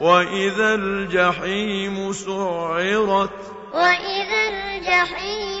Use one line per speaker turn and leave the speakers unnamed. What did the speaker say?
وَإِذَا الْجَحِيمُ سُعِّرَتْ وَإِذَا الْجَحِيمُ